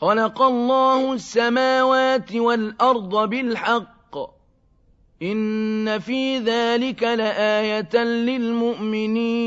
خلق الله السماوات والأرض بالحق. إن في ذلك لآية للمؤمنين.